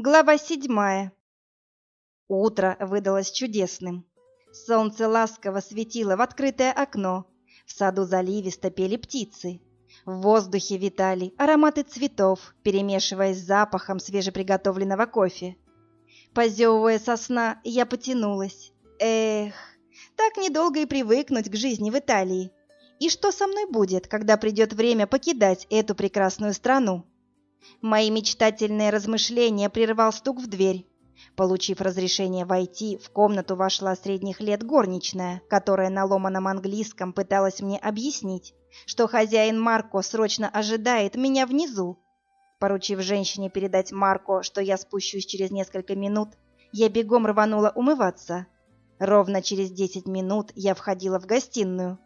Глава седьмая. Утро выдалось чудесным. Солнце ласково светило в открытое окно. В саду заливисто пели птицы. В воздухе витали ароматы цветов, перемешиваясь с запахом свежеприготовленного кофе. Позевывая со сна, я потянулась. Эх, так недолго и привыкнуть к жизни в Италии. И что со мной будет, когда придет время покидать эту прекрасную страну? Мои мечтательные размышления прервал стук в дверь. Получив разрешение войти, в комнату вошла средних лет горничная, которая на ломаном английском пыталась мне объяснить, что хозяин Марко срочно ожидает меня внизу. Поручив женщине передать Марко, что я спущусь через несколько минут, я бегом рванула умываться. Ровно через десять минут я входила в гостиную.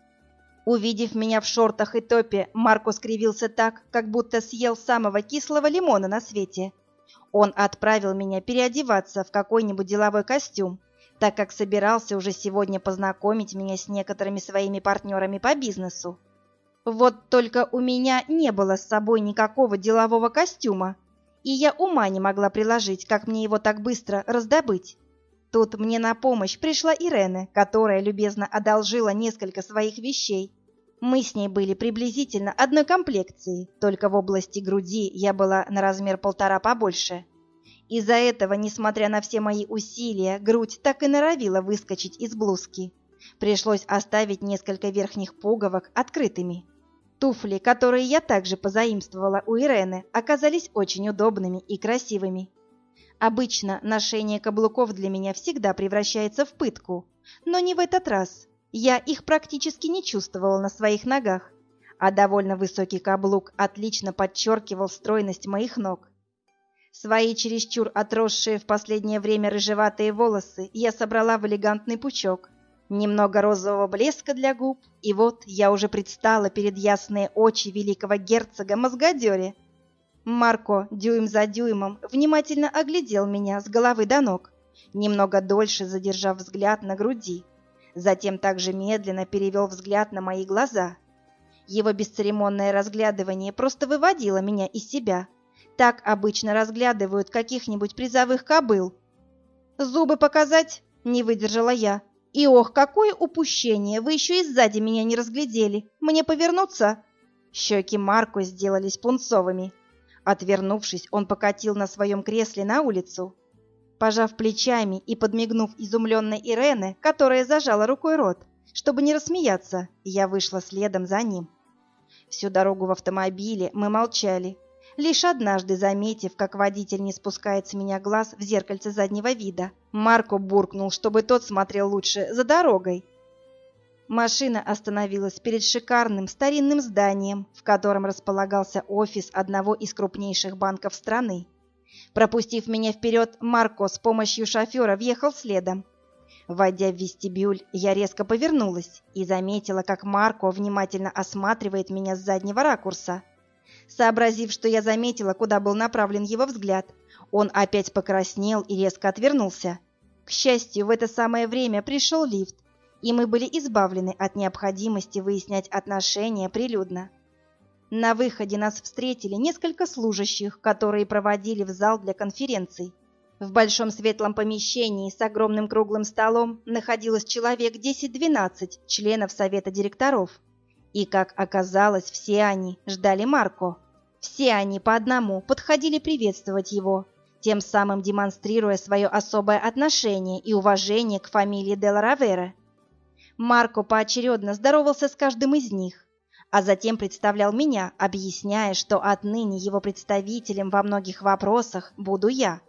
Увидев меня в шортах и топе, Марко скривился так, как будто съел самого кислого лимона на свете. Он отправил меня переодеваться в какой-нибудь деловой костюм, так как собирался уже сегодня познакомить меня с некоторыми своими партнерами по бизнесу. Вот только у меня не было с собой никакого делового костюма, и я ума не могла приложить, как мне его так быстро раздобыть. Тут мне на помощь пришла Ирена, которая любезно одолжила несколько своих вещей. Мы с ней были приблизительно одной комплекции, только в области груди я была на размер полтора побольше. Из-за этого, несмотря на все мои усилия, грудь так и норовила выскочить из блузки. Пришлось оставить несколько верхних пуговок открытыми. Туфли, которые я также позаимствовала у Ирены, оказались очень удобными и красивыми. Обычно ношение каблуков для меня всегда превращается в пытку, но не в этот раз. Я их практически не чувствовала на своих ногах, а довольно высокий каблук отлично подчеркивал стройность моих ног. Свои чересчур отросшие в последнее время рыжеватые волосы я собрала в элегантный пучок. Немного розового блеска для губ, и вот я уже предстала перед ясные очи великого герцога Мозгодере, Марко дюйм за дюймом внимательно оглядел меня с головы до ног, немного дольше задержав взгляд на груди. Затем также медленно перевел взгляд на мои глаза. Его бесцеремонное разглядывание просто выводило меня из себя. Так обычно разглядывают каких-нибудь призовых кобыл. «Зубы показать?» — не выдержала я. «И ох, какое упущение! Вы еще и сзади меня не разглядели! Мне повернуться?» Щеки Марко сделались пунцовыми. Отвернувшись, он покатил на своем кресле на улицу. Пожав плечами и подмигнув изумленной Ирене, которая зажала рукой рот, чтобы не рассмеяться, я вышла следом за ним. Всю дорогу в автомобиле мы молчали, лишь однажды заметив, как водитель не спускает с меня глаз в зеркальце заднего вида. Марко буркнул, чтобы тот смотрел лучше за дорогой, Машина остановилась перед шикарным старинным зданием, в котором располагался офис одного из крупнейших банков страны. Пропустив меня вперед, Марко с помощью шофера въехал следом. Войдя в вестибюль, я резко повернулась и заметила, как Марко внимательно осматривает меня с заднего ракурса. Сообразив, что я заметила, куда был направлен его взгляд, он опять покраснел и резко отвернулся. К счастью, в это самое время пришел лифт, и мы были избавлены от необходимости выяснять отношения прилюдно. На выходе нас встретили несколько служащих, которые проводили в зал для конференций. В большом светлом помещении с огромным круглым столом находилось человек 10-12 членов совета директоров. И, как оказалось, все они ждали Марко. Все они по одному подходили приветствовать его, тем самым демонстрируя свое особое отношение и уважение к фамилии Дел Равера. Марко поочередно здоровался с каждым из них, а затем представлял меня, объясняя, что отныне его представителем во многих вопросах буду я.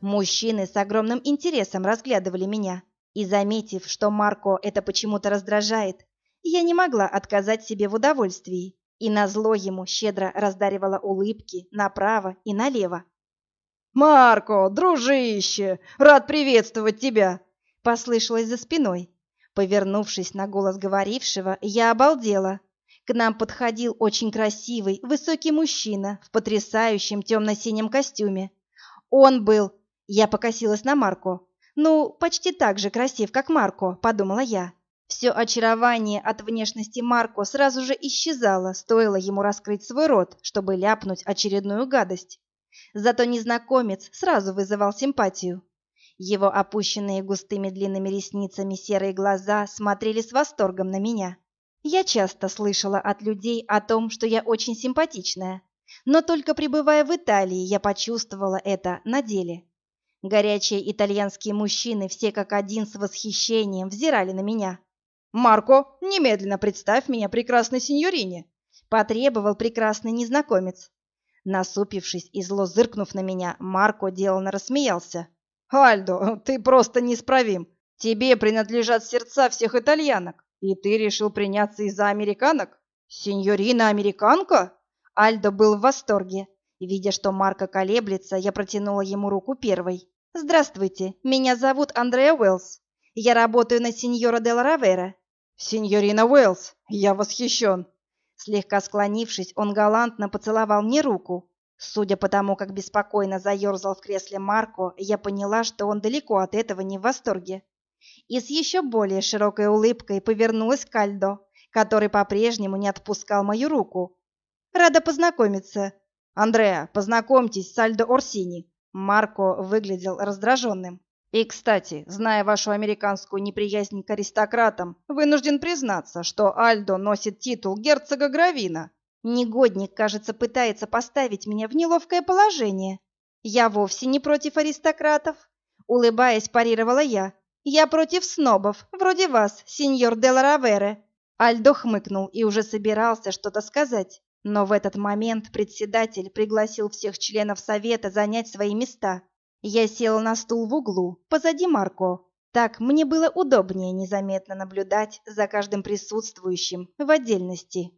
Мужчины с огромным интересом разглядывали меня, и, заметив, что Марко это почему-то раздражает, я не могла отказать себе в удовольствии, и назло ему щедро раздаривала улыбки направо и налево. «Марко, дружище, рад приветствовать тебя!» — послышалось за спиной. Повернувшись на голос говорившего, я обалдела. К нам подходил очень красивый, высокий мужчина в потрясающем темно-синем костюме. Он был... Я покосилась на Марко. Ну, почти так же красив, как Марко, подумала я. Все очарование от внешности Марко сразу же исчезало, стоило ему раскрыть свой рот, чтобы ляпнуть очередную гадость. Зато незнакомец сразу вызывал симпатию. Его опущенные густыми длинными ресницами серые глаза смотрели с восторгом на меня. Я часто слышала от людей о том, что я очень симпатичная, но только пребывая в Италии, я почувствовала это на деле. Горячие итальянские мужчины все как один с восхищением взирали на меня. «Марко, немедленно представь меня прекрасной сеньорине!» — потребовал прекрасный незнакомец. Насупившись и зло зыркнув на меня, Марко деланно рассмеялся. «Альдо, ты просто неисправим. Тебе принадлежат сердца всех итальянок, и ты решил приняться из-за американок? Сеньорина-американка?» Альдо был в восторге. Видя, что Марко колеблется, я протянула ему руку первой. «Здравствуйте, меня зовут Андреа Уэллс. Я работаю на сеньора Дел Равера». «Сеньорина Уэллс, я восхищен!» Слегка склонившись, он галантно поцеловал мне руку. Судя по тому, как беспокойно заерзал в кресле Марко, я поняла, что он далеко от этого не в восторге. И с еще более широкой улыбкой повернулась к Альдо, который по-прежнему не отпускал мою руку. «Рада познакомиться. Андреа, познакомьтесь с Альдо Орсини». Марко выглядел раздраженным. И, кстати, зная вашу американскую неприязнь к аристократам, вынужден признаться, что Альдо носит титул герцога Гравина. Негодник, кажется, пытается поставить меня в неловкое положение. Я вовсе не против аристократов. Улыбаясь, парировала я. Я против снобов, вроде вас, сеньор де Ларавере. Альдо хмыкнул и уже собирался что-то сказать. Но в этот момент председатель пригласил всех членов совета занять свои места. Я села на стул в углу, позади Марко. Так мне было удобнее незаметно наблюдать за каждым присутствующим в отдельности.